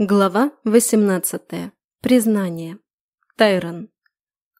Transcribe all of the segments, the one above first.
Глава 18. Признание. Тайрон.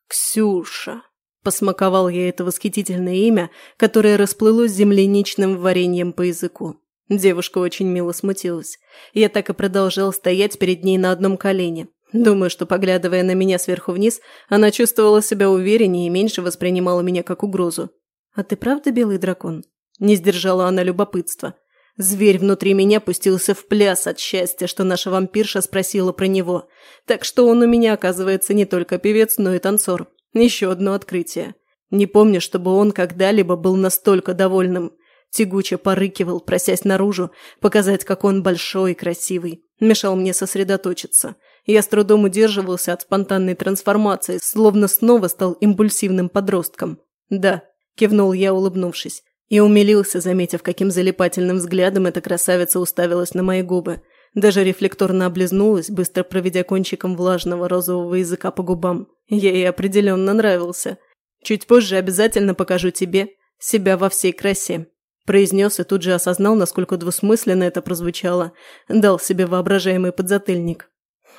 «Ксюша!» – посмаковал я это восхитительное имя, которое расплылось земляничным вареньем по языку. Девушка очень мило смутилась. Я так и продолжал стоять перед ней на одном колене. Думаю, что, поглядывая на меня сверху вниз, она чувствовала себя увереннее и меньше воспринимала меня как угрозу. «А ты правда белый дракон?» Не сдержала она любопытства. Зверь внутри меня пустился в пляс от счастья, что наша вампирша спросила про него. Так что он у меня, оказывается, не только певец, но и танцор. Еще одно открытие. Не помню, чтобы он когда-либо был настолько довольным. Тягуче порыкивал, просясь наружу, показать, как он большой и красивый. Мешал мне сосредоточиться. Я с трудом удерживался от спонтанной трансформации, словно снова стал импульсивным подростком. «Да», – кивнул я, улыбнувшись. И умилился, заметив, каким залипательным взглядом эта красавица уставилась на мои губы. Даже рефлекторно облизнулась, быстро проведя кончиком влажного розового языка по губам. Я ей определенно нравился. Чуть позже обязательно покажу тебе себя во всей красе. Произнес и тут же осознал, насколько двусмысленно это прозвучало. Дал себе воображаемый подзатыльник.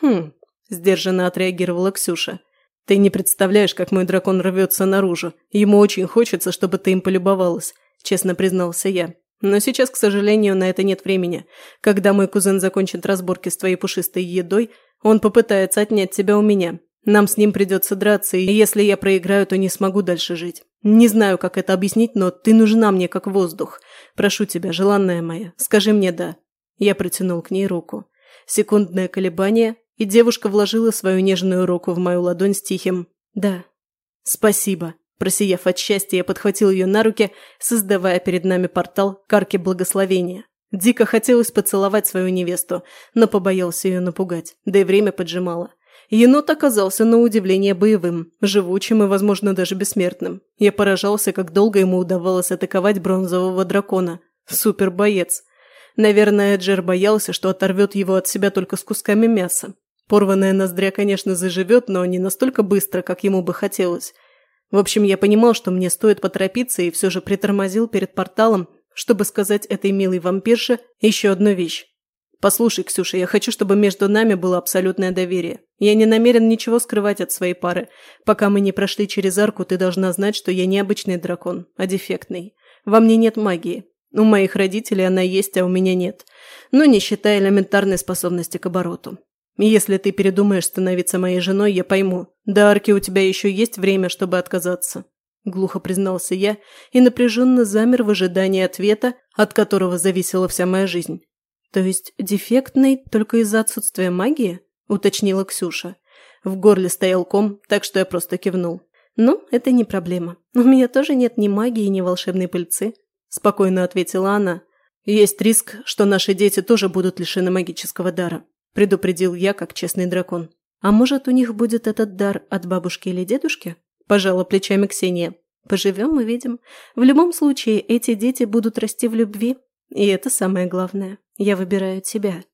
«Хм», – сдержанно отреагировала Ксюша. «Ты не представляешь, как мой дракон рвется наружу. Ему очень хочется, чтобы ты им полюбовалась. – честно признался я. «Но сейчас, к сожалению, на это нет времени. Когда мой кузен закончит разборки с твоей пушистой едой, он попытается отнять тебя у меня. Нам с ним придется драться, и если я проиграю, то не смогу дальше жить. Не знаю, как это объяснить, но ты нужна мне как воздух. Прошу тебя, желанная моя, скажи мне «да». Я протянул к ней руку. Секундное колебание, и девушка вложила свою нежную руку в мою ладонь с тихим «да». «Спасибо», Просияв от счастья, я подхватил ее на руки, создавая перед нами портал к арке благословения. Дико хотелось поцеловать свою невесту, но побоялся ее напугать, да и время поджимало. Енот оказался на удивление боевым, живучим и, возможно, даже бессмертным. Я поражался, как долго ему удавалось атаковать бронзового дракона. Супер-боец. Наверное, Эджер боялся, что оторвет его от себя только с кусками мяса. Порванная ноздря, конечно, заживет, но не настолько быстро, как ему бы хотелось. В общем, я понимал, что мне стоит поторопиться, и все же притормозил перед порталом, чтобы сказать этой милой вампирше еще одну вещь. «Послушай, Ксюша, я хочу, чтобы между нами было абсолютное доверие. Я не намерен ничего скрывать от своей пары. Пока мы не прошли через арку, ты должна знать, что я не обычный дракон, а дефектный. Во мне нет магии. У моих родителей она есть, а у меня нет. Но не считая элементарной способности к обороту. Если ты передумаешь становиться моей женой, я пойму. До арки у тебя еще есть время, чтобы отказаться. Глухо признался я и напряженно замер в ожидании ответа, от которого зависела вся моя жизнь. То есть дефектный только из-за отсутствия магии? Уточнила Ксюша. В горле стоял ком, так что я просто кивнул. «Ну, это не проблема. У меня тоже нет ни магии, ни волшебной пыльцы», – спокойно ответила она. «Есть риск, что наши дети тоже будут лишены магического дара предупредил я, как честный дракон. «А может, у них будет этот дар от бабушки или дедушки?» – пожала плечами Ксения. «Поживем – увидим. В любом случае, эти дети будут расти в любви. И это самое главное. Я выбираю тебя».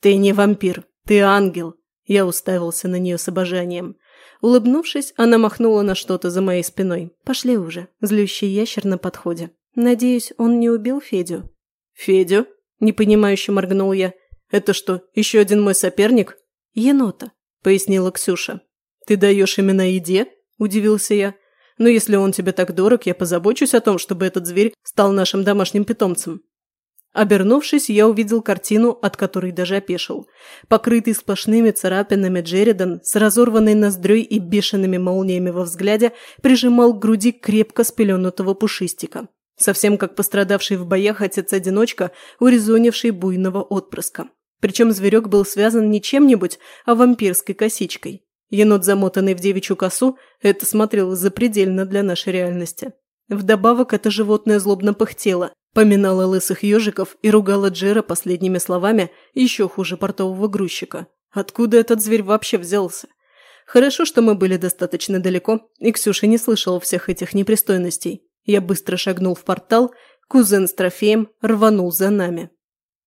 «Ты не вампир, ты ангел!» Я уставился на нее с обожанием. Улыбнувшись, она махнула на что-то за моей спиной. «Пошли уже. Злющий ящер на подходе. Надеюсь, он не убил Федю?» «Федю?» – непонимающе моргнул я. «Это что, еще один мой соперник?» «Енота», – пояснила Ксюша. «Ты даешь именно еде?» – удивился я. «Но если он тебе так дорог, я позабочусь о том, чтобы этот зверь стал нашим домашним питомцем». Обернувшись, я увидел картину, от которой даже опешил. Покрытый сплошными царапинами Джеридан с разорванной ноздрёй и бешеными молниями во взгляде прижимал к груди крепко спеленутого пушистика. Совсем как пострадавший в боях отец-одиночка, урезонивший буйного отпрыска. Причем зверек был связан не чем-нибудь, а вампирской косичкой. Енот, замотанный в девичью косу, это смотрелось запредельно для нашей реальности. Вдобавок это животное злобно пыхтело, поминало лысых ежиков и ругало Джера последними словами еще хуже портового грузчика. Откуда этот зверь вообще взялся? Хорошо, что мы были достаточно далеко, и Ксюша не слышала всех этих непристойностей. Я быстро шагнул в портал, кузен с трофеем рванул за нами.